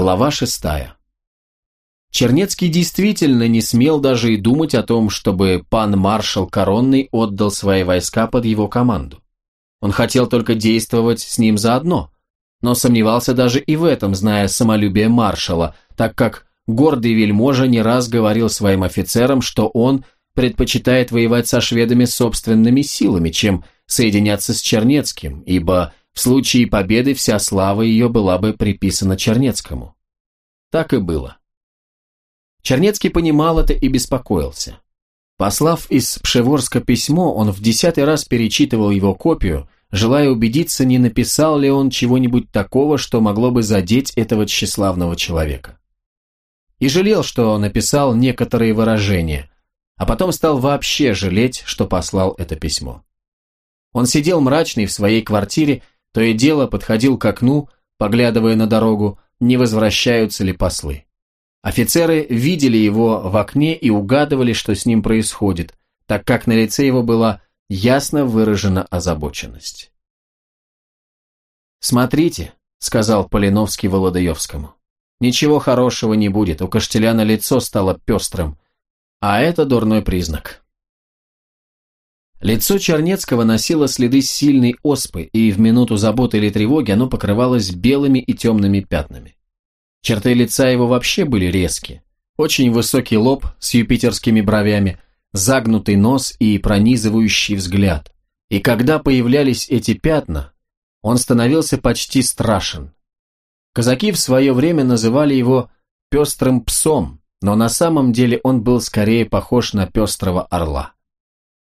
Глава шестая. Чернецкий действительно не смел даже и думать о том, чтобы пан маршал Коронный отдал свои войска под его команду. Он хотел только действовать с ним заодно, но сомневался даже и в этом, зная самолюбие маршала, так как гордый вельможа не раз говорил своим офицерам, что он предпочитает воевать со шведами собственными силами, чем соединяться с Чернецким, ибо в случае победы вся слава ее была бы приписана Чернецкому. Так и было. Чернецкий понимал это и беспокоился. Послав из Пшеворска письмо, он в десятый раз перечитывал его копию, желая убедиться, не написал ли он чего-нибудь такого, что могло бы задеть этого тщеславного человека. И жалел, что написал некоторые выражения, а потом стал вообще жалеть, что послал это письмо. Он сидел мрачный в своей квартире, то и дело подходил к окну, поглядывая на дорогу, не возвращаются ли послы. Офицеры видели его в окне и угадывали, что с ним происходит, так как на лице его была ясно выражена озабоченность. «Смотрите», — сказал Полиновский Володаевскому, — «ничего хорошего не будет, у Каштеляна лицо стало пестрым, а это дурной признак». Лицо Чернецкого носило следы сильной оспы, и в минуту заботы или тревоги оно покрывалось белыми и темными пятнами. Черты лица его вообще были резкие. Очень высокий лоб с юпитерскими бровями, загнутый нос и пронизывающий взгляд. И когда появлялись эти пятна, он становился почти страшен. Казаки в свое время называли его «пестрым псом», но на самом деле он был скорее похож на пестрого орла.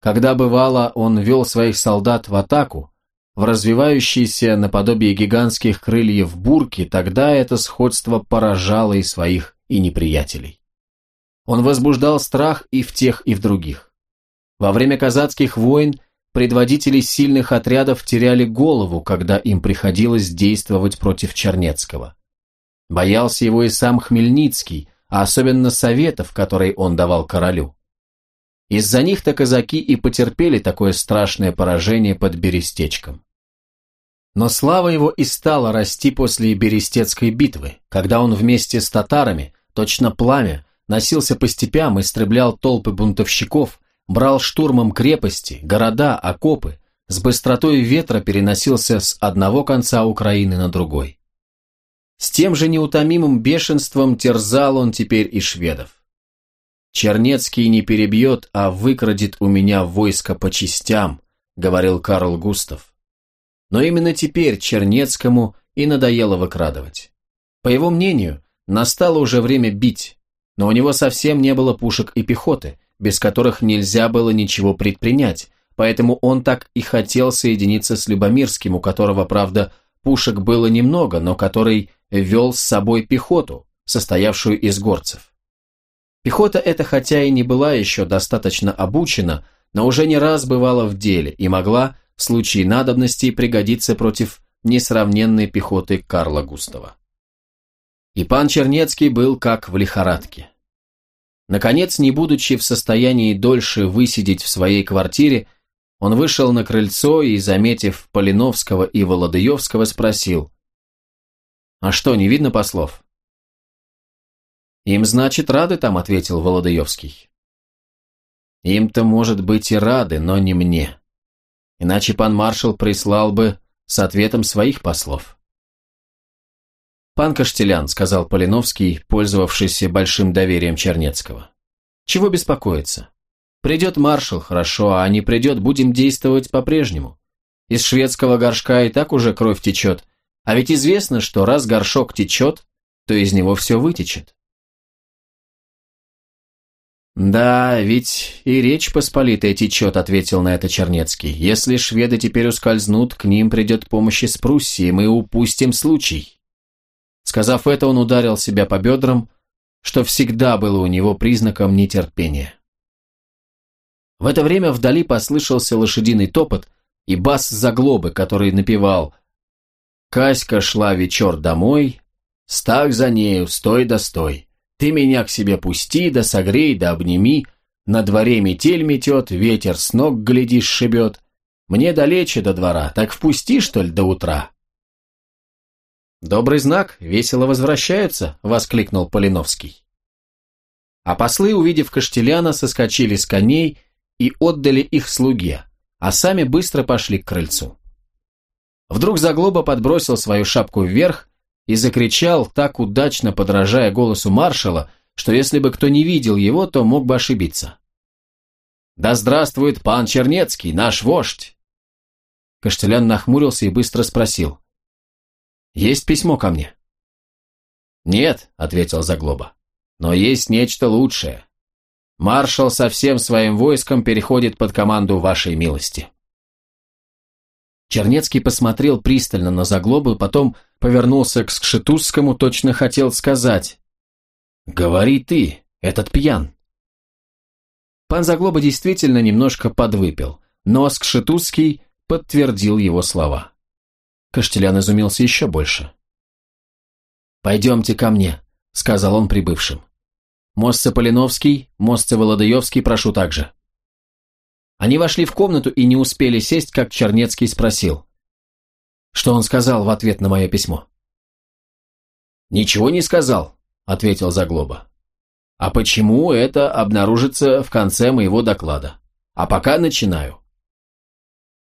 Когда бывало, он вел своих солдат в атаку, в развивающиеся наподобие гигантских крыльев бурки, тогда это сходство поражало и своих, и неприятелей. Он возбуждал страх и в тех, и в других. Во время казацких войн предводители сильных отрядов теряли голову, когда им приходилось действовать против Чернецкого. Боялся его и сам Хмельницкий, а особенно советов, которые он давал королю. Из-за них-то казаки и потерпели такое страшное поражение под Берестечком. Но слава его и стала расти после Берестецкой битвы, когда он вместе с татарами, точно пламя, носился по степям, истреблял толпы бунтовщиков, брал штурмом крепости, города, окопы, с быстротой ветра переносился с одного конца Украины на другой. С тем же неутомимым бешенством терзал он теперь и шведов. «Чернецкий не перебьет, а выкрадет у меня войско по частям», — говорил Карл Густав. Но именно теперь Чернецкому и надоело выкрадывать. По его мнению, настало уже время бить, но у него совсем не было пушек и пехоты, без которых нельзя было ничего предпринять, поэтому он так и хотел соединиться с Любомирским, у которого, правда, пушек было немного, но который вел с собой пехоту, состоявшую из горцев. Пехота эта хотя и не была еще достаточно обучена, но уже не раз бывала в деле и могла в случае надобности пригодится против несравненной пехоты Карла Густава. И пан Чернецкий был как в лихорадке. Наконец, не будучи в состоянии дольше высидеть в своей квартире, он вышел на крыльцо и, заметив Полиновского и Володыевского, спросил, «А что, не видно послов?» «Им, значит, рады там», — ответил Володыевский. «Им-то, может быть, и рады, но не мне. Иначе пан маршал прислал бы с ответом своих послов. «Пан Каштелян», — сказал Полиновский, пользовавшийся большим доверием Чернецкого. «Чего беспокоиться? Придет маршал, хорошо, а не придет, будем действовать по-прежнему. Из шведского горшка и так уже кровь течет, а ведь известно, что раз горшок течет, то из него все вытечет. «Да, ведь и речь посполитая течет», — ответил на это Чернецкий. «Если шведы теперь ускользнут, к ним придет помощь из Пруссии, мы упустим случай». Сказав это, он ударил себя по бедрам, что всегда было у него признаком нетерпения. В это время вдали послышался лошадиный топот и бас заглобы, который напевал «Каська шла вечер домой, стак за нею, стой да стой». Ты меня к себе пусти, да согрей, да обними. На дворе метель метет, ветер с ног, глядишь, шибет. Мне далече до двора, так впусти, что ли, до утра?» Добрый знак, весело возвращаются, воскликнул Полиновский. А послы, увидев Каштеляна, соскочили с коней и отдали их слуге, а сами быстро пошли к крыльцу. Вдруг Заглоба подбросил свою шапку вверх и закричал, так удачно подражая голосу маршала, что если бы кто не видел его, то мог бы ошибиться. «Да здравствует пан Чернецкий, наш вождь!» Каштелян нахмурился и быстро спросил. «Есть письмо ко мне?» «Нет», — ответил Заглоба, — «но есть нечто лучшее. Маршал со всем своим войском переходит под команду вашей милости». Чернецкий посмотрел пристально на Заглобу, потом повернулся к Скшетузскому, точно хотел сказать. «Говори ты, этот пьян». Пан Заглоба действительно немножко подвыпил, но Скшетузский подтвердил его слова. Каштелян изумился еще больше. «Пойдемте ко мне», — сказал он прибывшим. «Мостце Полиновский, Мостце Володаевский прошу также». Они вошли в комнату и не успели сесть, как Чернецкий спросил. Что он сказал в ответ на мое письмо? «Ничего не сказал», — ответил Заглоба. «А почему это обнаружится в конце моего доклада? А пока начинаю».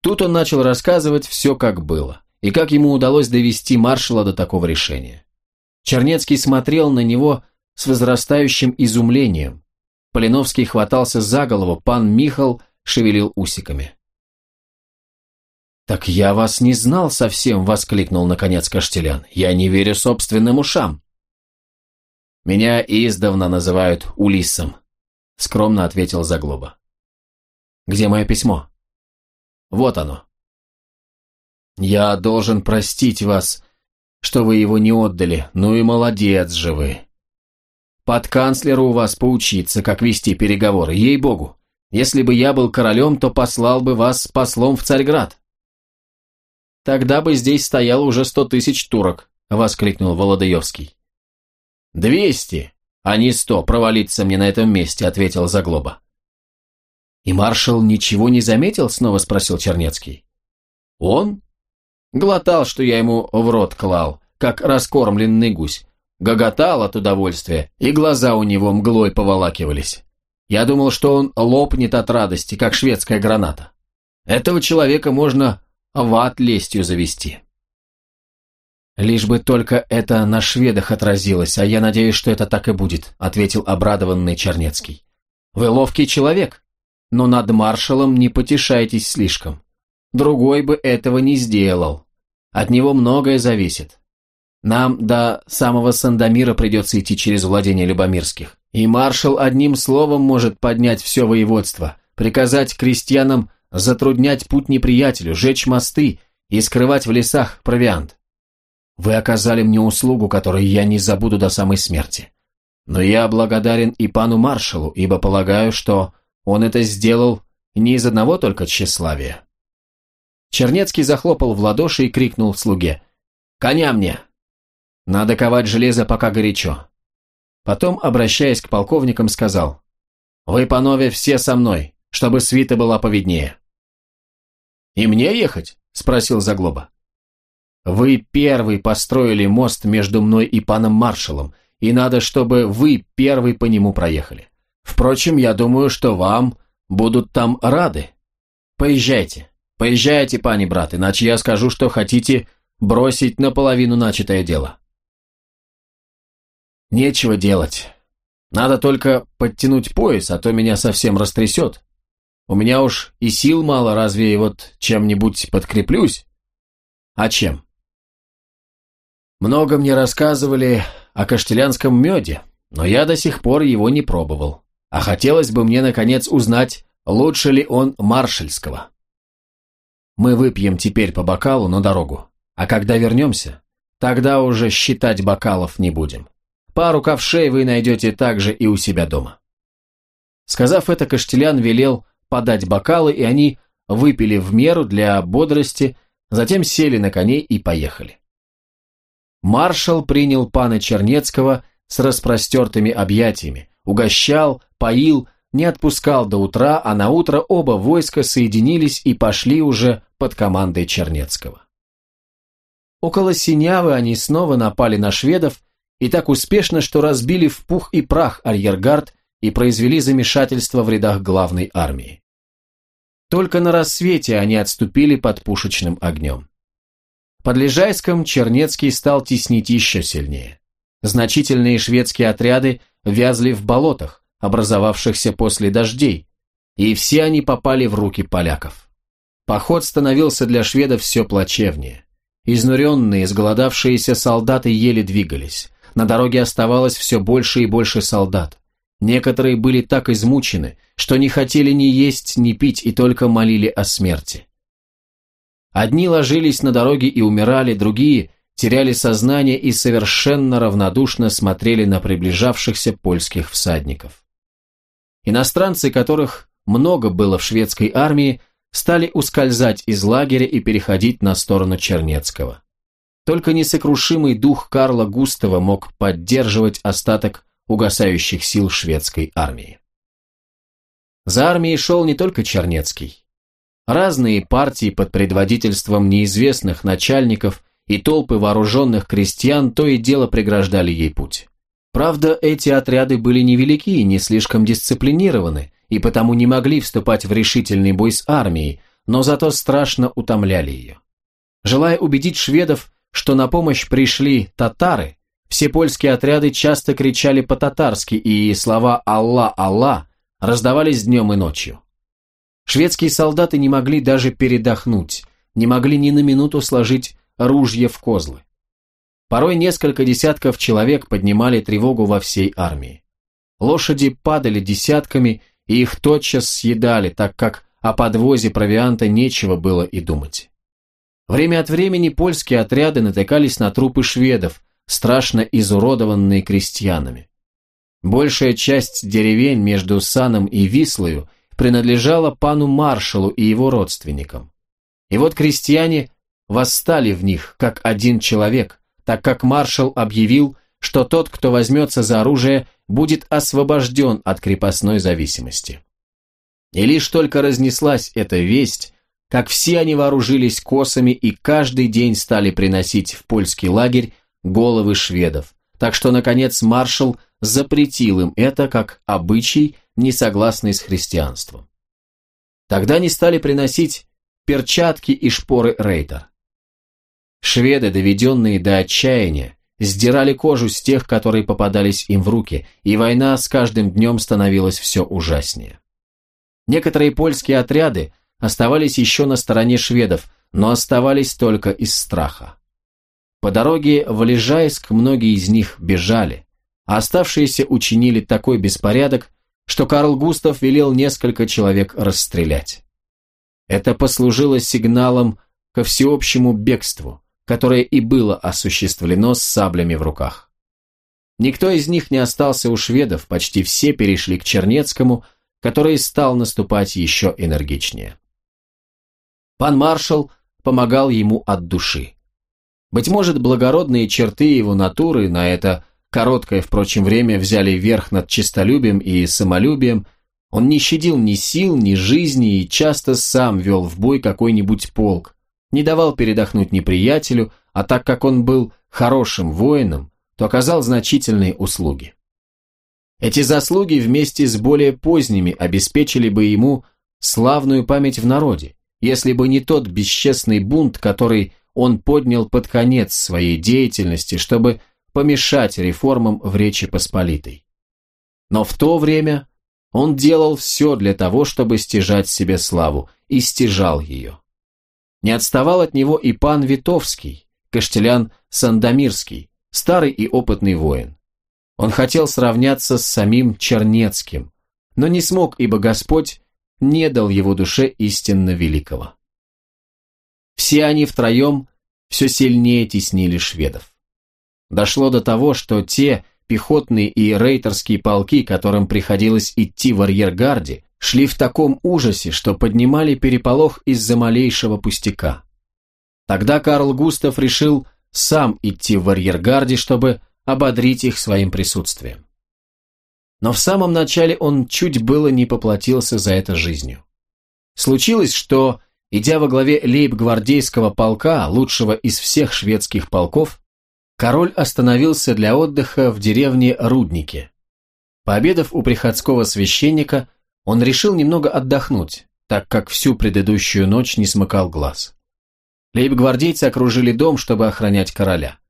Тут он начал рассказывать все, как было, и как ему удалось довести маршала до такого решения. Чернецкий смотрел на него с возрастающим изумлением. Полиновский хватался за голову, пан Михал шевелил усиками. «Так я вас не знал совсем», — воскликнул наконец Каштелян. «Я не верю собственным ушам». «Меня издавна называют Улиссом», — скромно ответил Заглоба. «Где мое письмо?» «Вот оно». «Я должен простить вас, что вы его не отдали. Ну и молодец же вы. Под канцлера у вас поучиться, как вести переговоры, ей-богу. Если бы я был королем, то послал бы вас послом в Царьград». «Тогда бы здесь стояло уже сто тысяч турок», — воскликнул Володаевский. «Двести, а не сто, провалиться мне на этом месте», — ответил Заглоба. «И маршал ничего не заметил?» — снова спросил Чернецкий. «Он?» Глотал, что я ему в рот клал, как раскормленный гусь. Гоготал от удовольствия, и глаза у него мглой поволакивались. Я думал, что он лопнет от радости, как шведская граната. Этого человека можно в ад лестью завести. «Лишь бы только это на шведах отразилось, а я надеюсь, что это так и будет», ответил обрадованный Чернецкий. «Вы ловкий человек, но над маршалом не потешайтесь слишком. Другой бы этого не сделал. От него многое зависит. Нам до самого Сандомира придется идти через владение Любомирских. И маршал одним словом может поднять все воеводство, приказать крестьянам затруднять путь неприятелю, жечь мосты и скрывать в лесах провиант. Вы оказали мне услугу, которую я не забуду до самой смерти. Но я благодарен и пану маршалу, ибо полагаю, что он это сделал не из одного только тщеславия. Чернецкий захлопал в ладоши и крикнул слуге. «Коня мне! Надо ковать железо, пока горячо». Потом, обращаясь к полковникам, сказал. «Вы, панове, все со мной, чтобы свита была поведнее». «И мне ехать?» – спросил Заглоба. «Вы первый построили мост между мной и паном маршалом, и надо, чтобы вы первый по нему проехали. Впрочем, я думаю, что вам будут там рады. Поезжайте, поезжайте, пани брат, иначе я скажу, что хотите бросить наполовину начатое дело». «Нечего делать. Надо только подтянуть пояс, а то меня совсем растрясет. У меня уж и сил мало, разве вот чем-нибудь подкреплюсь? А чем? Много мне рассказывали о каштелянском меде, но я до сих пор его не пробовал. А хотелось бы мне, наконец, узнать, лучше ли он маршальского. Мы выпьем теперь по бокалу на дорогу, а когда вернемся, тогда уже считать бокалов не будем. Пару ковшей вы найдете также и у себя дома. Сказав это, Каштелян велел подать бокалы, и они выпили в меру для бодрости, затем сели на коней и поехали. Маршал принял пана Чернецкого с распростертыми объятиями, угощал, поил, не отпускал до утра, а на утро оба войска соединились и пошли уже под командой Чернецкого. около Синявы они снова напали на шведов, и так успешно, что разбили в пух и прах арьергард и произвели замешательство в рядах главной армии. Только на рассвете они отступили под пушечным огнем. Под Лежайском Чернецкий стал теснить еще сильнее. Значительные шведские отряды вязли в болотах, образовавшихся после дождей, и все они попали в руки поляков. Поход становился для шведов все плачевнее. Изнуренные, сголодавшиеся солдаты еле двигались. На дороге оставалось все больше и больше солдат. Некоторые были так измучены, что не хотели ни есть, ни пить и только молили о смерти. Одни ложились на дороге и умирали, другие теряли сознание и совершенно равнодушно смотрели на приближавшихся польских всадников. Иностранцы, которых много было в шведской армии, стали ускользать из лагеря и переходить на сторону Чернецкого. Только несокрушимый дух Карла Густава мог поддерживать остаток угасающих сил шведской армии. За армией шел не только Чернецкий. Разные партии под предводительством неизвестных начальников и толпы вооруженных крестьян то и дело преграждали ей путь. Правда, эти отряды были невелики и не слишком дисциплинированы, и потому не могли вступать в решительный бой с армией, но зато страшно утомляли ее. Желая убедить шведов, что на помощь пришли татары, все польские отряды часто кричали по-татарски, и слова «Алла, Алла» раздавались днем и ночью. Шведские солдаты не могли даже передохнуть, не могли ни на минуту сложить ружья в козлы. Порой несколько десятков человек поднимали тревогу во всей армии. Лошади падали десятками, и их тотчас съедали, так как о подвозе провианта нечего было и думать. Время от времени польские отряды натыкались на трупы шведов, страшно изуродованные крестьянами. Большая часть деревень между Саном и Вислою принадлежала пану маршалу и его родственникам. И вот крестьяне восстали в них, как один человек, так как маршал объявил, что тот, кто возьмется за оружие, будет освобожден от крепостной зависимости. И лишь только разнеслась эта весть, как все они вооружились косами и каждый день стали приносить в польский лагерь головы шведов, так что, наконец, маршал запретил им это как обычай, не согласный с христианством. Тогда они стали приносить перчатки и шпоры рейтер. Шведы, доведенные до отчаяния, сдирали кожу с тех, которые попадались им в руки, и война с каждым днем становилась все ужаснее. Некоторые польские отряды оставались еще на стороне шведов, но оставались только из страха. По дороге в Лежайск многие из них бежали, а оставшиеся учинили такой беспорядок, что Карл Густав велел несколько человек расстрелять. Это послужило сигналом ко всеобщему бегству, которое и было осуществлено с саблями в руках. Никто из них не остался у шведов, почти все перешли к Чернецкому, который стал наступать еще энергичнее. Пан маршал помогал ему от души. Быть может, благородные черты его натуры на это короткое, впрочем, время взяли верх над честолюбием и самолюбием, он не щадил ни сил, ни жизни и часто сам вел в бой какой-нибудь полк, не давал передохнуть неприятелю, а так как он был хорошим воином, то оказал значительные услуги. Эти заслуги вместе с более поздними обеспечили бы ему славную память в народе, если бы не тот бесчестный бунт, который он поднял под конец своей деятельности, чтобы помешать реформам в Речи Посполитой. Но в то время он делал все для того, чтобы стяжать себе славу, и стяжал ее. Не отставал от него и пан Витовский, Каштелян Сандомирский, старый и опытный воин. Он хотел сравняться с самим Чернецким, но не смог, ибо Господь не дал его душе истинно великого. Все они втроем все сильнее теснили шведов. Дошло до того, что те пехотные и рейтерские полки, которым приходилось идти в арьергарде, шли в таком ужасе, что поднимали переполох из-за малейшего пустяка. Тогда Карл Густав решил сам идти в арьергарде, чтобы ободрить их своим присутствием. Но в самом начале он чуть было не поплатился за это жизнью. Случилось, что Идя во главе лейб-гвардейского полка, лучшего из всех шведских полков, король остановился для отдыха в деревне Рудники. Пообедав у приходского священника, он решил немного отдохнуть, так как всю предыдущую ночь не смыкал глаз. Лейб-гвардейцы окружили дом, чтобы охранять короля.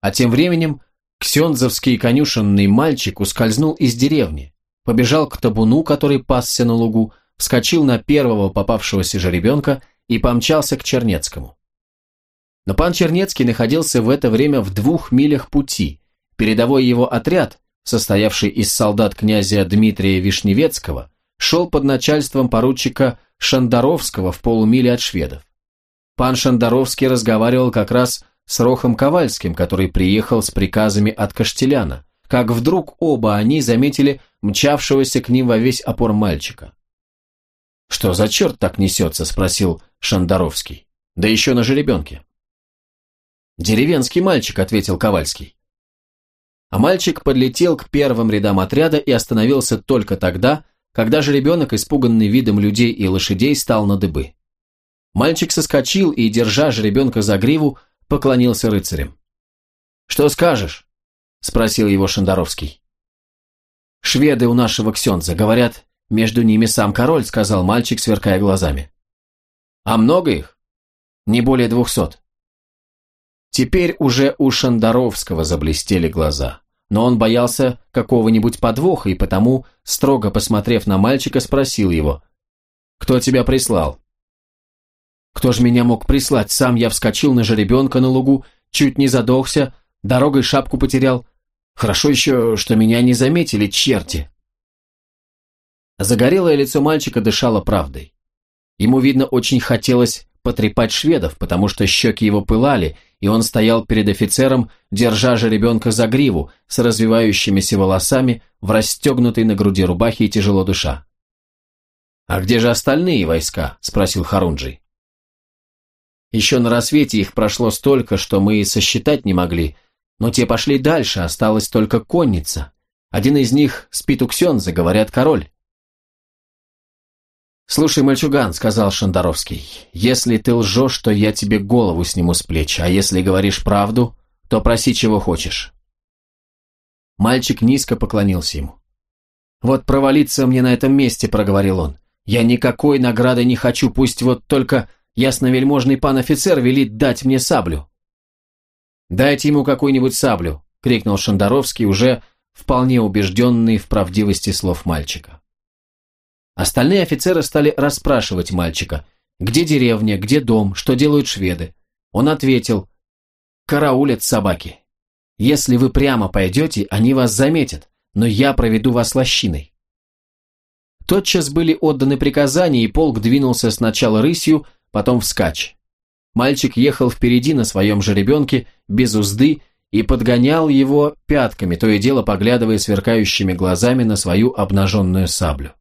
А тем временем ксензовский конюшенный мальчик ускользнул из деревни, побежал к табуну, который пасся на лугу, вскочил на первого попавшегося жеребенка и помчался к Чернецкому. Но пан Чернецкий находился в это время в двух милях пути. Передовой его отряд, состоявший из солдат князя Дмитрия Вишневецкого, шел под начальством поручика Шандаровского в полумиле от шведов. Пан Шандаровский разговаривал как раз с Рохом Ковальским, который приехал с приказами от Каштеляна, как вдруг оба они заметили мчавшегося к ним во весь опор мальчика. «Что за черт так несется?» – спросил Шандаровский. «Да еще на жеребенке». «Деревенский мальчик», – ответил Ковальский. А мальчик подлетел к первым рядам отряда и остановился только тогда, когда жеребенок, испуганный видом людей и лошадей, стал на дыбы. Мальчик соскочил и, держа жеребенка за гриву, поклонился рыцарям. «Что скажешь?» – спросил его Шандаровский. «Шведы у нашего Ксенза, говорят, между ними сам король», – сказал мальчик, сверкая глазами. «А много их?» «Не более двухсот». Теперь уже у Шандаровского заблестели глаза, но он боялся какого-нибудь подвоха и потому, строго посмотрев на мальчика, спросил его, «Кто тебя прислал?» Кто ж меня мог прислать? Сам я вскочил на жеребенка на лугу, чуть не задохся, дорогой шапку потерял. Хорошо еще, что меня не заметили, черти. Загорелое лицо мальчика дышало правдой. Ему, видно, очень хотелось потрепать шведов, потому что щеки его пылали, и он стоял перед офицером, держа жеребенка за гриву, с развивающимися волосами, в расстегнутой на груди рубахе и тяжело дыша. «А где же остальные войска?» – спросил Харунджий. Еще на рассвете их прошло столько, что мы и сосчитать не могли, но те пошли дальше, осталась только конница. Один из них спит у Ксенза, говорят, король. «Слушай, мальчуган», — сказал Шандаровский, — «если ты лжешь, то я тебе голову сниму с плеч, а если говоришь правду, то проси, чего хочешь». Мальчик низко поклонился ему. «Вот провалиться мне на этом месте», — проговорил он. «Я никакой награды не хочу, пусть вот только Ясновельможный пан офицер велит дать мне саблю». «Дайте ему какую-нибудь саблю», — крикнул Шандаровский, уже вполне убежденный в правдивости слов мальчика. Остальные офицеры стали расспрашивать мальчика, где деревня, где дом, что делают шведы. Он ответил, «Караулят собаки. Если вы прямо пойдете, они вас заметят, но я проведу вас лощиной». Тотчас были отданы приказания, и полк двинулся сначала рысью, потом вскачь. Мальчик ехал впереди на своем жеребенке, без узды, и подгонял его пятками, то и дело поглядывая сверкающими глазами на свою обнаженную саблю.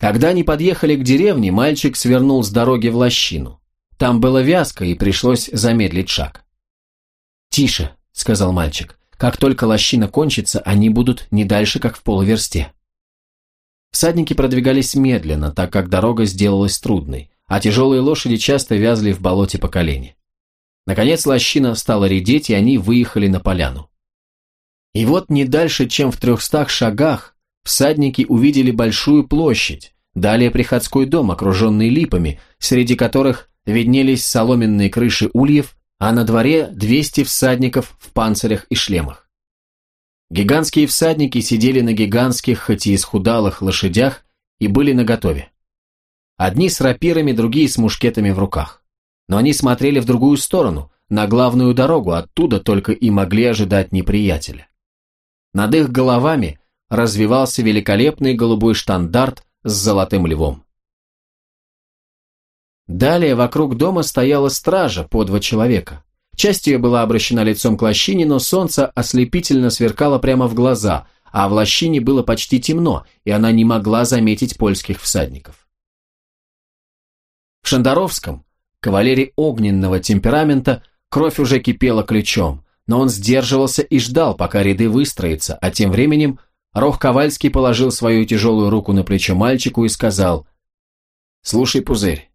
Когда они подъехали к деревне, мальчик свернул с дороги в лощину. Там было вязко, и пришлось замедлить шаг. «Тише», — сказал мальчик, — «как только лощина кончится, они будут не дальше, как в полуверсте». Всадники продвигались медленно, так как дорога сделалась трудной а тяжелые лошади часто вязли в болоте по колени. Наконец лощина стала редеть, и они выехали на поляну. И вот не дальше, чем в трехстах шагах, всадники увидели большую площадь, далее приходской дом, окруженный липами, среди которых виднелись соломенные крыши ульев, а на дворе 200 всадников в панцирях и шлемах. Гигантские всадники сидели на гигантских, хоть и исхудалых лошадях, и были наготове. Одни с рапирами, другие с мушкетами в руках. Но они смотрели в другую сторону, на главную дорогу, оттуда только и могли ожидать неприятеля. Над их головами развивался великолепный голубой штандарт с золотым львом. Далее вокруг дома стояла стража по два человека. Часть ее была обращена лицом к лощине, но солнце ослепительно сверкало прямо в глаза, а в лощине было почти темно, и она не могла заметить польских всадников. В Шандаровском, кавалере огненного темперамента, кровь уже кипела ключом, но он сдерживался и ждал, пока ряды выстроятся, а тем временем Рох Ковальский положил свою тяжелую руку на плечо мальчику и сказал «Слушай, Пузырь,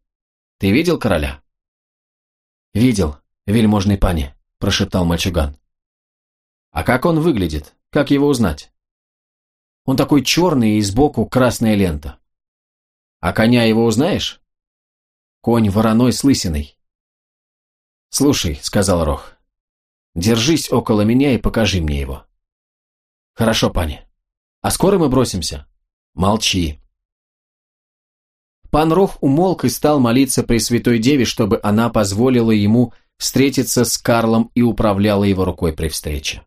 Ты видел короля?» «Видел, вельможный пани», – прошептал мальчуган. «А как он выглядит? Как его узнать?» «Он такой черный и сбоку красная лента». «А коня его узнаешь?» «Конь вороной с лысиной». «Слушай», – сказал Рох, – «держись около меня и покажи мне его». «Хорошо, пани. А скоро мы бросимся?» «Молчи». Пан Рох умолк и стал молиться Пресвятой Деве, чтобы она позволила ему встретиться с Карлом и управляла его рукой при встрече.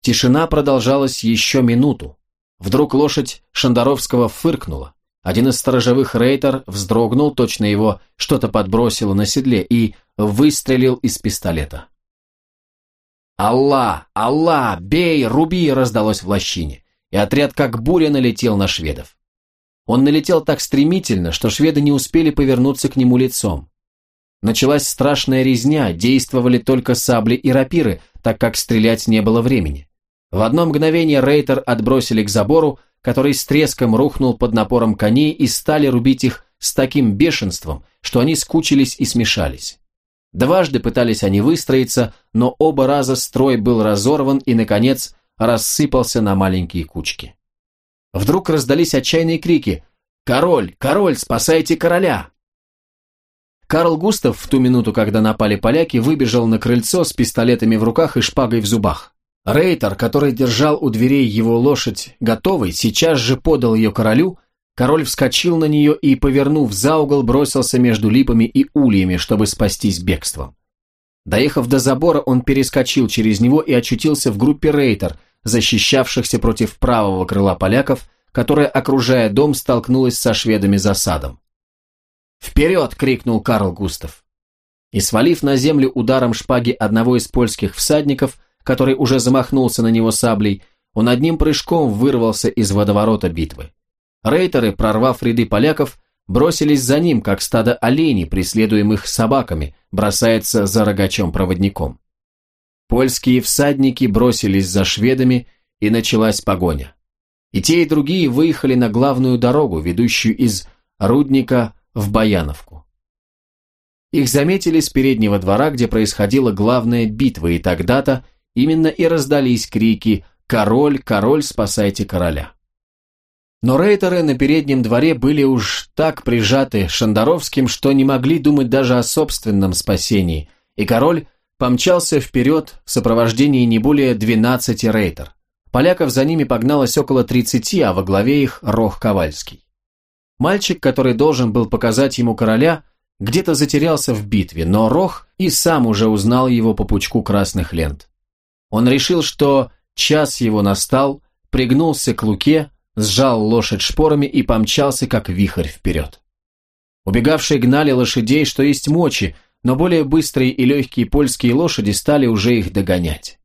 Тишина продолжалась еще минуту. Вдруг лошадь Шандаровского фыркнула. Один из сторожевых рейтер вздрогнул, точно его что-то подбросило на седле и выстрелил из пистолета. «Алла! Алла! Бей! Руби!» раздалось в лощине, и отряд как буря налетел на шведов. Он налетел так стремительно, что шведы не успели повернуться к нему лицом. Началась страшная резня, действовали только сабли и рапиры, так как стрелять не было времени. В одно мгновение рейтер отбросили к забору, который с треском рухнул под напором коней и стали рубить их с таким бешенством, что они скучились и смешались. Дважды пытались они выстроиться, но оба раза строй был разорван и, наконец, рассыпался на маленькие кучки. Вдруг раздались отчаянные крики «Король! Король! Спасайте короля!» Карл Густав в ту минуту, когда напали поляки, выбежал на крыльцо с пистолетами в руках и шпагой в зубах. Рейтер, который держал у дверей его лошадь готовой, сейчас же подал ее королю, король вскочил на нее и, повернув за угол, бросился между липами и ульями, чтобы спастись бегством. Доехав до забора, он перескочил через него и очутился в группе Рейтер, защищавшихся против правого крыла поляков, которая, окружая дом, столкнулась со шведами за садом. «Вперед!» — крикнул Карл Густав. И, свалив на землю ударом шпаги одного из польских всадников, который уже замахнулся на него саблей, он одним прыжком вырвался из водоворота битвы. Рейтеры, прорвав ряды поляков, бросились за ним, как стадо оленей, преследуемых собаками, бросается за рогачом-проводником. Польские всадники бросились за шведами, и началась погоня. И те, и другие выехали на главную дорогу, ведущую из Рудника в Баяновку. Их заметили с переднего двора, где происходила главная битва, и тогда-то именно и раздались крики «Король, король, спасайте короля!». Но рейтеры на переднем дворе были уж так прижаты Шандаровским, что не могли думать даже о собственном спасении, и король помчался вперед в сопровождении не более 12 рейтер. Поляков за ними погналось около 30, а во главе их Рох Ковальский. Мальчик, который должен был показать ему короля, где-то затерялся в битве, но Рох и сам уже узнал его по пучку красных лент. Он решил, что час его настал, пригнулся к луке, сжал лошадь шпорами и помчался, как вихрь вперед. Убегавшие гнали лошадей, что есть мочи, но более быстрые и легкие польские лошади стали уже их догонять.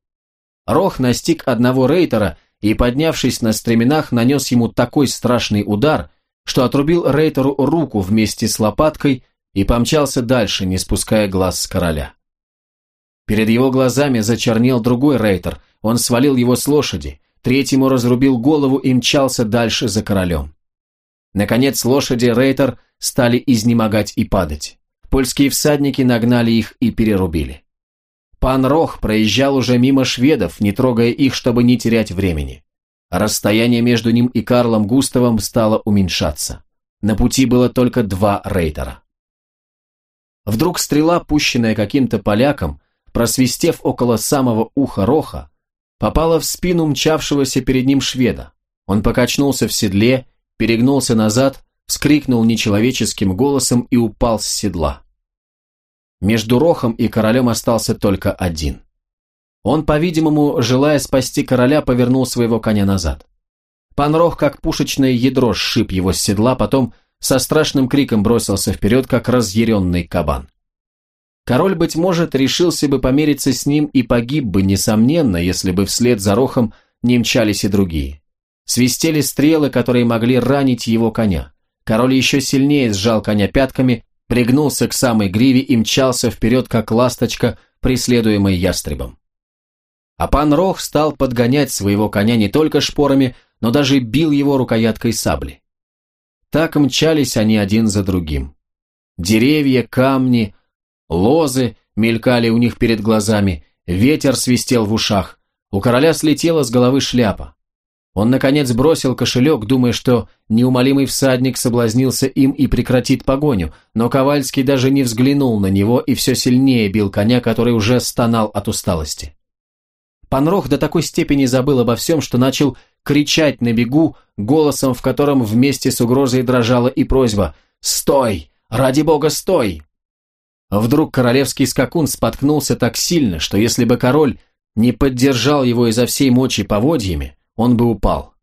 Рох настиг одного рейтера и, поднявшись на стременах, нанес ему такой страшный удар, что отрубил рейтеру руку вместе с лопаткой и помчался дальше, не спуская глаз с короля. Перед его глазами зачернел другой рейтер, он свалил его с лошади, третьему разрубил голову и мчался дальше за королем. Наконец лошади рейтер стали изнемогать и падать. Польские всадники нагнали их и перерубили. Пан Рох проезжал уже мимо шведов, не трогая их, чтобы не терять времени. Расстояние между ним и Карлом Густавом стало уменьшаться. На пути было только два рейтера. Вдруг стрела, пущенная каким-то поляком, просвистев около самого уха Роха, попала в спину мчавшегося перед ним шведа. Он покачнулся в седле, перегнулся назад вскрикнул нечеловеческим голосом и упал с седла. Между Рохом и королем остался только один. Он, по-видимому, желая спасти короля, повернул своего коня назад. Пан Рох, как пушечное ядро, сшиб его с седла, потом со страшным криком бросился вперед, как разъяренный кабан. Король, быть может, решился бы помериться с ним и погиб бы, несомненно, если бы вслед за Рохом не мчались и другие. Свистели стрелы, которые могли ранить его коня. Король еще сильнее сжал коня пятками, пригнулся к самой гриве и мчался вперед, как ласточка, преследуемый ястребом. А пан Рох стал подгонять своего коня не только шпорами, но даже бил его рукояткой сабли. Так мчались они один за другим. Деревья, камни, лозы мелькали у них перед глазами, ветер свистел в ушах. У короля слетела с головы шляпа. Он, наконец, бросил кошелек, думая, что неумолимый всадник соблазнился им и прекратит погоню, но Ковальский даже не взглянул на него и все сильнее бил коня, который уже стонал от усталости. Панрох до такой степени забыл обо всем, что начал кричать на бегу, голосом, в котором вместе с угрозой дрожала и просьба «Стой! Ради бога, стой!» Вдруг королевский скакун споткнулся так сильно, что если бы король не поддержал его изо всей мочи поводьями, он бы упал.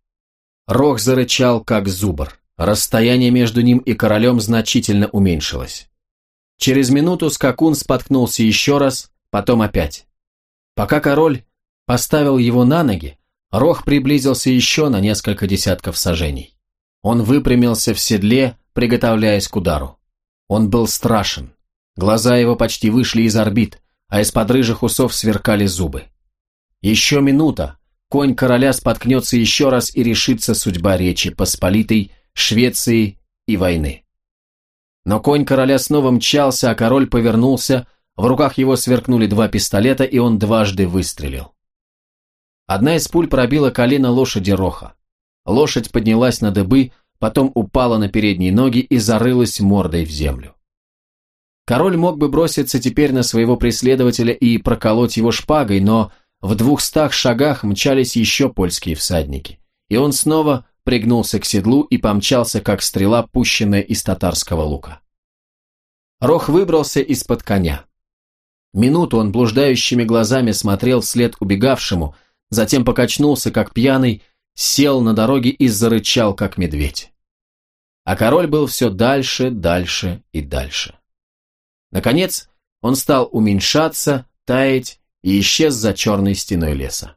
Рох зарычал, как зубр. Расстояние между ним и королем значительно уменьшилось. Через минуту скакун споткнулся еще раз, потом опять. Пока король поставил его на ноги, Рох приблизился еще на несколько десятков сажений. Он выпрямился в седле, приготовляясь к удару. Он был страшен. Глаза его почти вышли из орбит, а из-под рыжих усов сверкали зубы. Еще минута, конь короля споткнется еще раз и решится судьба Речи Посполитой, Швеции и войны. Но конь короля снова мчался, а король повернулся, в руках его сверкнули два пистолета, и он дважды выстрелил. Одна из пуль пробила колено лошади Роха. Лошадь поднялась на дыбы, потом упала на передние ноги и зарылась мордой в землю. Король мог бы броситься теперь на своего преследователя и проколоть его шпагой, но в двухстах шагах мчались еще польские всадники, и он снова пригнулся к седлу и помчался, как стрела, пущенная из татарского лука. Рох выбрался из-под коня. Минуту он блуждающими глазами смотрел вслед убегавшему, затем покачнулся, как пьяный, сел на дороге и зарычал, как медведь. А король был все дальше, дальше и дальше. Наконец, он стал уменьшаться, таять и исчез за черной стеной леса.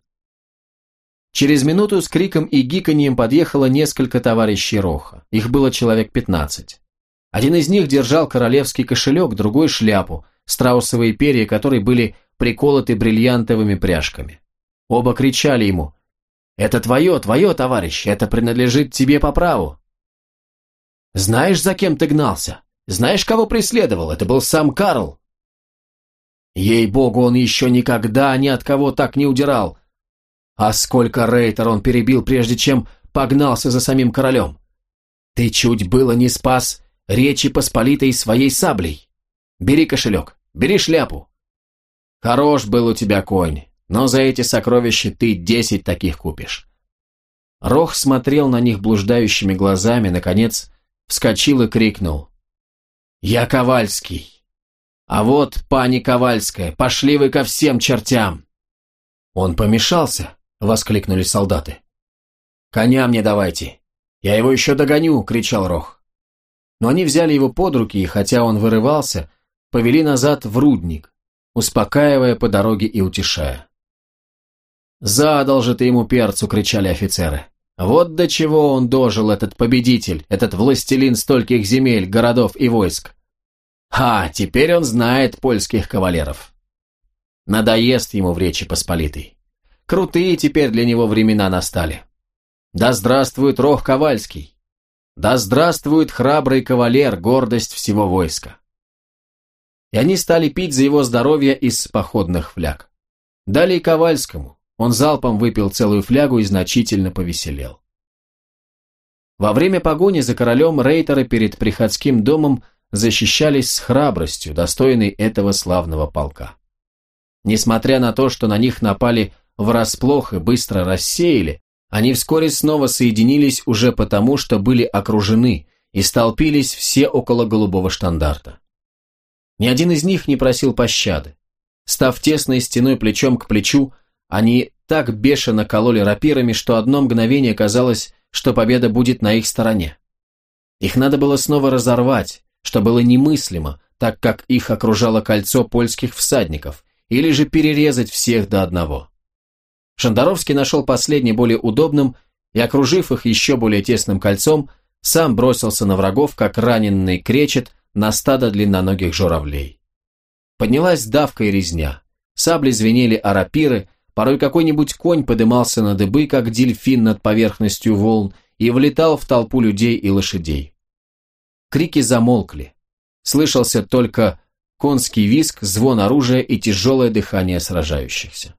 Через минуту с криком и гиканьем подъехало несколько товарищей Роха. Их было человек пятнадцать. Один из них держал королевский кошелек, другой шляпу, страусовые перья которой были приколоты бриллиантовыми пряжками. Оба кричали ему «Это твое, твое, товарищ, это принадлежит тебе по праву». «Знаешь, за кем ты гнался? Знаешь, кого преследовал? Это был сам Карл. Ей-богу, он еще никогда ни от кого так не удирал. А сколько рейтер он перебил, прежде чем погнался за самим королем. Ты чуть было не спас Речи Посполитой своей саблей. Бери кошелек, бери шляпу. Хорош был у тебя конь, но за эти сокровища ты десять таких купишь. Рох смотрел на них блуждающими глазами, наконец вскочил и крикнул. «Я Ковальский!» «А вот, пани Ковальская, пошли вы ко всем чертям!» «Он помешался!» — воскликнули солдаты. «Коня мне давайте! Я его еще догоню!» — кричал Рох. Но они взяли его под руки, и хотя он вырывался, повели назад в рудник, успокаивая по дороге и утешая. «Задал же ты ему перцу!» — кричали офицеры. Вот до чего он дожил, этот победитель, этот властелин стольких земель, городов и войск. Ха, теперь он знает польских кавалеров. Надоест ему в Речи Посполитой. Крутые теперь для него времена настали. Да здравствует Рох Ковальский! Да здравствует храбрый кавалер, гордость всего войска! И они стали пить за его здоровье из походных фляг. Дали и Ковальскому, он залпом выпил целую флягу и значительно повеселел. Во время погони за королем рейтеры перед приходским домом защищались с храбростью, достойной этого славного полка. Несмотря на то, что на них напали врасплох и быстро рассеяли, они вскоре снова соединились уже потому, что были окружены и столпились все около голубого штандарта. Ни один из них не просил пощады. Став тесной стеной плечом к плечу, они так бешено кололи рапирами, что одно мгновение казалось, что победа будет на их стороне. Их надо было снова разорвать, что было немыслимо, так как их окружало кольцо польских всадников, или же перерезать всех до одного. Шандаровский нашел последний более удобным и, окружив их еще более тесным кольцом, сам бросился на врагов, как раненый кречет на стадо длинноногих журавлей. Поднялась давка и резня. Сабли звенели о рапиры, Порой какой-нибудь конь подымался на дыбы, как дельфин над поверхностью волн, и влетал в толпу людей и лошадей. Крики замолкли. слышался только конский виск, звон оружия и тяжелое дыхание сражающихся.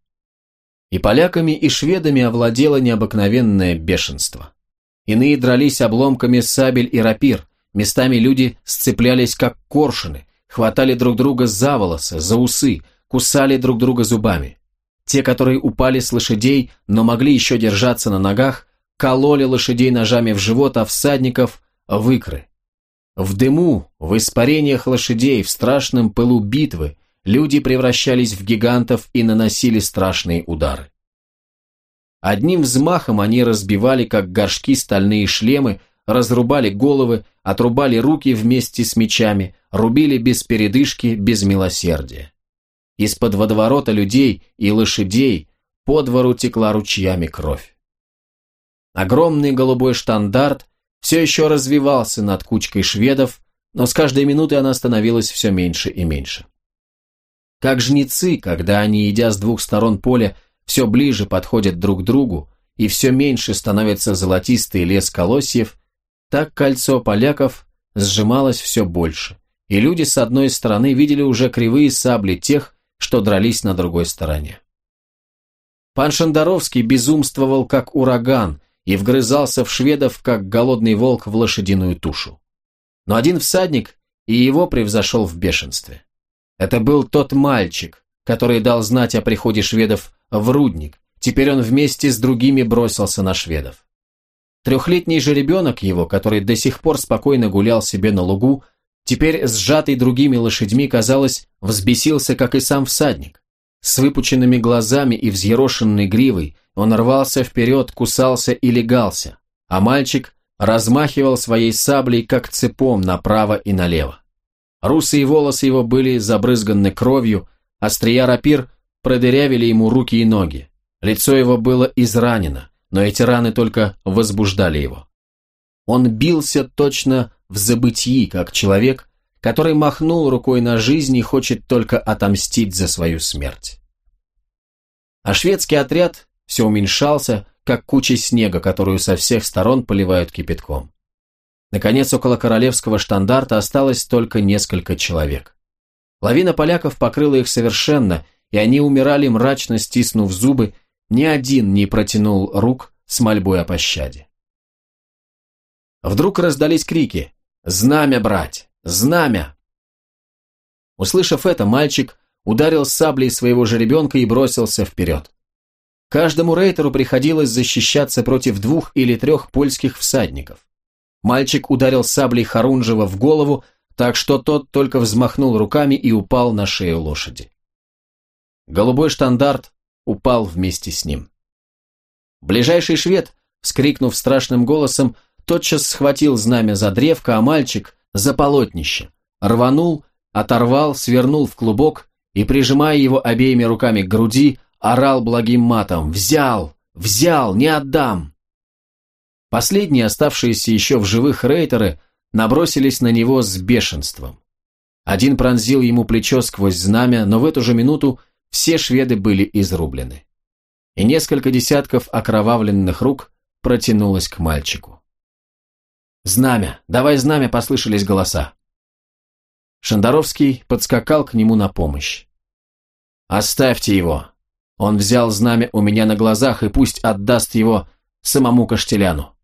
И поляками, и шведами овладело необыкновенное бешенство. Иные дрались обломками сабель и рапир, местами люди сцеплялись как коршуны, хватали друг друга за волосы, за усы, кусали друг друга зубами. Те, которые упали с лошадей, но могли еще держаться на ногах, кололи лошадей ножами в живот, а всадников – в икры. В дыму, в испарениях лошадей, в страшном пылу битвы люди превращались в гигантов и наносили страшные удары. Одним взмахом они разбивали, как горшки, стальные шлемы, разрубали головы, отрубали руки вместе с мечами, рубили без передышки, без милосердия. Из-под водоворота людей и лошадей по двору текла ручьями кровь. Огромный голубой штандарт все еще развивался над кучкой шведов, но с каждой минутой она становилась все меньше и меньше. Как жнецы, когда они, идя с двух сторон поля, все ближе подходят друг к другу, и все меньше становится золотистый лес колосьев, так кольцо поляков сжималось все больше, и люди с одной стороны видели уже кривые сабли тех, что дрались на другой стороне. Пан Шандаровский безумствовал как ураган и вгрызался в шведов, как голодный волк в лошадиную тушу. Но один всадник и его превзошел в бешенстве. Это был тот мальчик, который дал знать о приходе шведов в Рудник, теперь он вместе с другими бросился на шведов. Трехлетний же ребенок его, который до сих пор спокойно гулял себе на лугу, Теперь, сжатый другими лошадьми, казалось, взбесился, как и сам всадник. С выпученными глазами и взъерошенной гривой он рвался вперед, кусался и легался, а мальчик размахивал своей саблей, как цепом, направо и налево. Русые волосы его были забрызганы кровью, острия рапир продырявили ему руки и ноги. Лицо его было изранено, но эти раны только возбуждали его. Он бился точно в забытии, как человек, который махнул рукой на жизнь и хочет только отомстить за свою смерть. А шведский отряд все уменьшался, как куча снега, которую со всех сторон поливают кипятком. Наконец, около королевского штандарта осталось только несколько человек. Лавина поляков покрыла их совершенно, и они умирали, мрачно стиснув зубы, ни один не протянул рук с мольбой о пощаде. Вдруг раздались крики «Знамя брать! Знамя!» Услышав это, мальчик ударил саблей своего жеребенка и бросился вперед. Каждому рейтеру приходилось защищаться против двух или трех польских всадников. Мальчик ударил саблей Харунжева в голову, так что тот только взмахнул руками и упал на шею лошади. Голубой штандарт упал вместе с ним. Ближайший швед, вскрикнув страшным голосом, тотчас схватил знамя за древко, а мальчик – за полотнище, рванул, оторвал, свернул в клубок и, прижимая его обеими руками к груди, орал благим матом «Взял! Взял! Не отдам!» Последние, оставшиеся еще в живых рейтеры, набросились на него с бешенством. Один пронзил ему плечо сквозь знамя, но в эту же минуту все шведы были изрублены. И несколько десятков окровавленных рук протянулось к мальчику. «Знамя! Давай знамя!» – послышались голоса. Шандаровский подскакал к нему на помощь. «Оставьте его! Он взял знамя у меня на глазах и пусть отдаст его самому Каштеляну».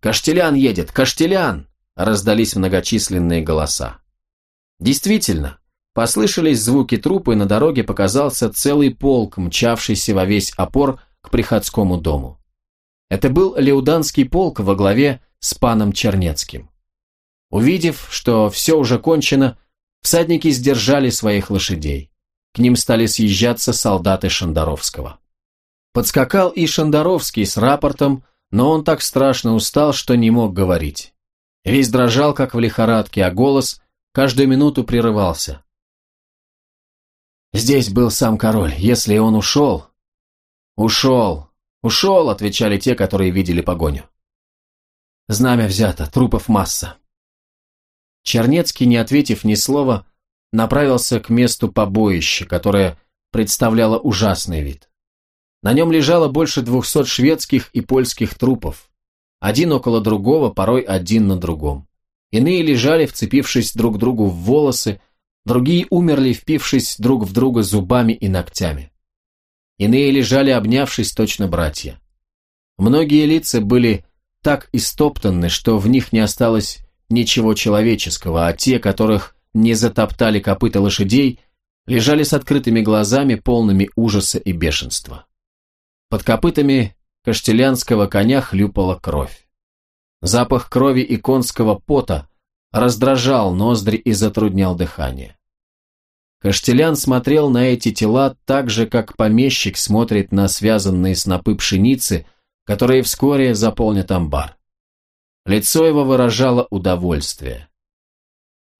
«Каштелян едет! Каштелян!» – раздались многочисленные голоса. Действительно, послышались звуки трупа, и на дороге показался целый полк, мчавшийся во весь опор к приходскому дому. Это был Леуданский полк во главе с паном Чернецким. Увидев, что все уже кончено, всадники сдержали своих лошадей. К ним стали съезжаться солдаты Шандаровского. Подскакал и Шандаровский с рапортом, но он так страшно устал, что не мог говорить. Весь дрожал, как в лихорадке, а голос каждую минуту прерывался. Здесь был сам король, если он ушел... Ушел, ушел, отвечали те, которые видели погоню. Знамя взято, трупов масса. Чернецкий, не ответив ни слова, направился к месту побоища, которое представляло ужасный вид. На нем лежало больше двухсот шведских и польских трупов, один около другого, порой один на другом. Иные лежали, вцепившись друг другу в волосы, другие умерли, впившись друг в друга зубами и ногтями. Иные лежали, обнявшись, точно братья. Многие лица были так истоптаны, что в них не осталось ничего человеческого, а те, которых не затоптали копыта лошадей, лежали с открытыми глазами, полными ужаса и бешенства. Под копытами каштелянского коня хлюпала кровь. Запах крови и конского пота раздражал ноздри и затруднял дыхание. Каштелян смотрел на эти тела так же, как помещик смотрит на связанные снопы пшеницы, которые вскоре заполнят амбар. Лицо его выражало удовольствие.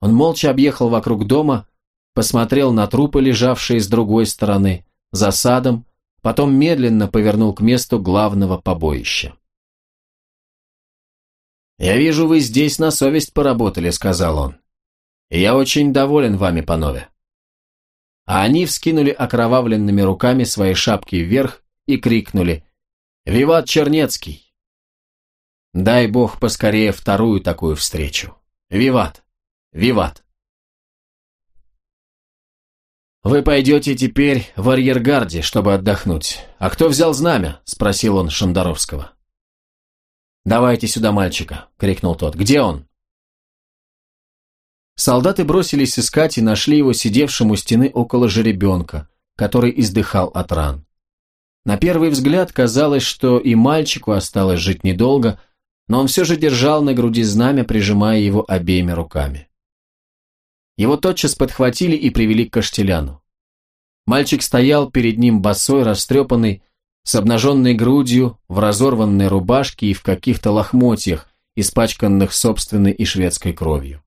Он молча объехал вокруг дома, посмотрел на трупы, лежавшие с другой стороны, за садом, потом медленно повернул к месту главного побоища. «Я вижу, вы здесь на совесть поработали», — сказал он. «И я очень доволен вами, панове». А они вскинули окровавленными руками свои шапки вверх и крикнули «Виват Чернецкий!» Дай бог поскорее вторую такую встречу. Виват! Виват! «Вы пойдете теперь в арьергарде, чтобы отдохнуть. А кто взял знамя?» – спросил он Шандаровского. «Давайте сюда мальчика!» – крикнул тот. «Где он?» Солдаты бросились искать и нашли его сидевшим у стены около жеребенка, который издыхал от ран. На первый взгляд казалось, что и мальчику осталось жить недолго, но он все же держал на груди знамя, прижимая его обеими руками. Его тотчас подхватили и привели к Каштеляну. Мальчик стоял перед ним босой, растрепанный, с обнаженной грудью, в разорванной рубашке и в каких-то лохмотьях, испачканных собственной и шведской кровью.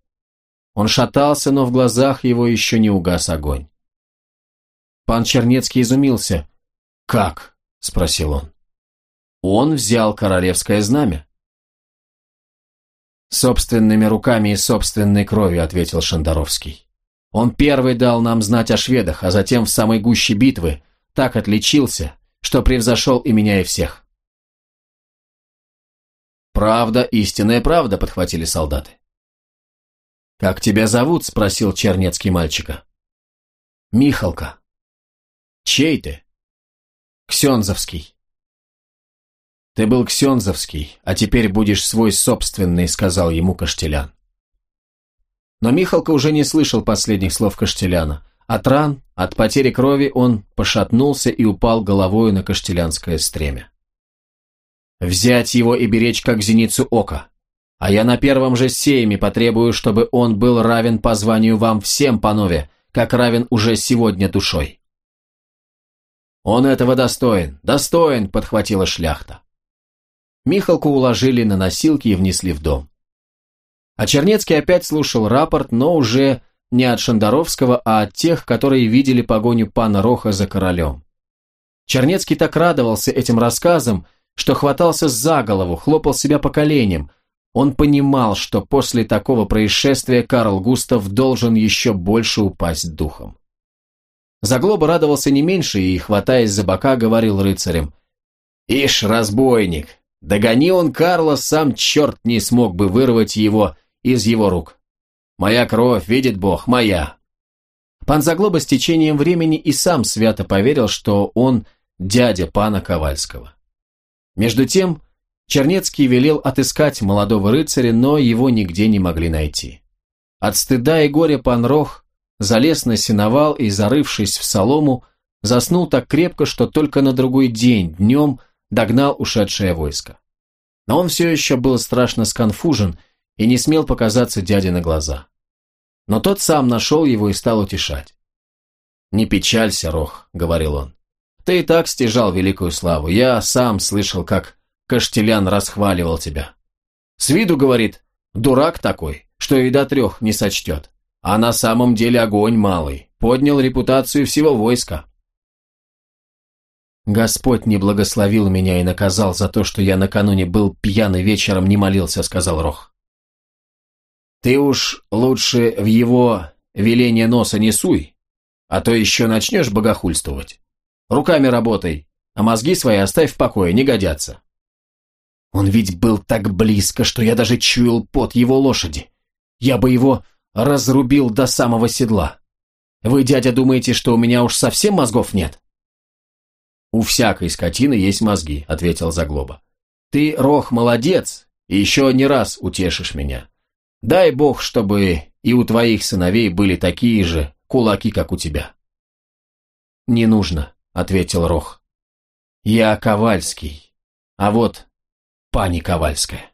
Он шатался, но в глазах его еще не угас огонь. Пан Чернецкий изумился. «Как?» – спросил он. «Он взял королевское знамя». «Собственными руками и собственной кровью», — ответил Шандаровский. «Он первый дал нам знать о шведах, а затем в самой гуще битвы так отличился, что превзошел и меня, и всех». «Правда, истинная правда», — подхватили солдаты. «Как тебя зовут?» — спросил чернецкий мальчика. «Михалка». «Чей ты?» «Ксензовский». «Ты был Ксензовский, а теперь будешь свой собственный», — сказал ему Каштелян. Но Михалка уже не слышал последних слов Каштеляна. От ран, от потери крови он пошатнулся и упал головою на каштелянское стремя. «Взять его и беречь, как зеницу ока. А я на первом же сейме потребую, чтобы он был равен по званию вам всем, панове, как равен уже сегодня душой». «Он этого достоин, достоин», — подхватила шляхта. Михалку уложили на носилки и внесли в дом. А Чернецкий опять слушал рапорт, но уже не от Шандаровского, а от тех, которые видели погоню пана Роха за королем. Чернецкий так радовался этим рассказам, что хватался за голову, хлопал себя по коленям. Он понимал, что после такого происшествия Карл Густав должен еще больше упасть духом. Заглоба радовался не меньше и, хватаясь за бока, говорил рыцарям, «Ишь, разбойник, Догони он Карла, сам черт не смог бы вырвать его из его рук. Моя кровь, видит Бог, моя. Пан Заглоба с течением времени и сам свято поверил, что он дядя пана Ковальского. Между тем, Чернецкий велел отыскать молодого рыцаря, но его нигде не могли найти. От стыда и горя пан Рох залез на сеновал и, зарывшись в солому, заснул так крепко, что только на другой день, днем, догнал ушедшее войско. Но он все еще был страшно сконфужен и не смел показаться дяде на глаза. Но тот сам нашел его и стал утешать. «Не печалься, Рох», — говорил он. «Ты и так стяжал великую славу. Я сам слышал, как Каштелян расхваливал тебя. С виду, говорит, дурак такой, что и до трех не сочтет. А на самом деле огонь малый, поднял репутацию всего войска. «Господь не благословил меня и наказал за то, что я накануне был пьяный вечером, не молился», — сказал Рох. «Ты уж лучше в его веление носа не суй, а то еще начнешь богохульствовать. Руками работай, а мозги свои оставь в покое, не годятся». Он ведь был так близко, что я даже чуял пот его лошади. я бы его разрубил до самого седла. Вы, дядя, думаете, что у меня уж совсем мозгов нет?» «У всякой скотины есть мозги», — ответил Заглоба. «Ты, Рох, молодец, и еще не раз утешишь меня. Дай бог, чтобы и у твоих сыновей были такие же кулаки, как у тебя». «Не нужно», — ответил Рох. «Я Ковальский, а вот пани Ковальская».